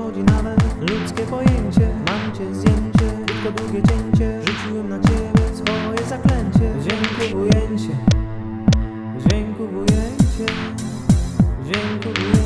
przechodzi nawet ludzkie pojęcie. Mam cię zdjęcie, tylko długie cięcie. Rzuciłem na ciebie swoje zaklęcie. Dziękuję, ujęcie. Dziękuję, ujęcie. Dziękuję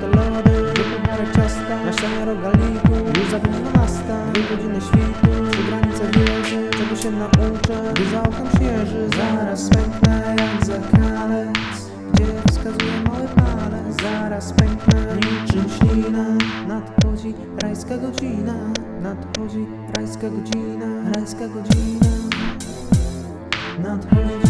to lody Wypomniary ciasta Naszenia rogaliku Już za dwunasta Dwie godziny świtu Przy granicy wiedzy Czego się nauczę Gdy za oknem świeży Zaraz pęknę jak zakalec Gdzie wskazuje mały palec Zaraz pęknę niczym ślina Nadchodzi rajska godzina Nadchodzi rajska godzina Rajska godzina Nadchodzi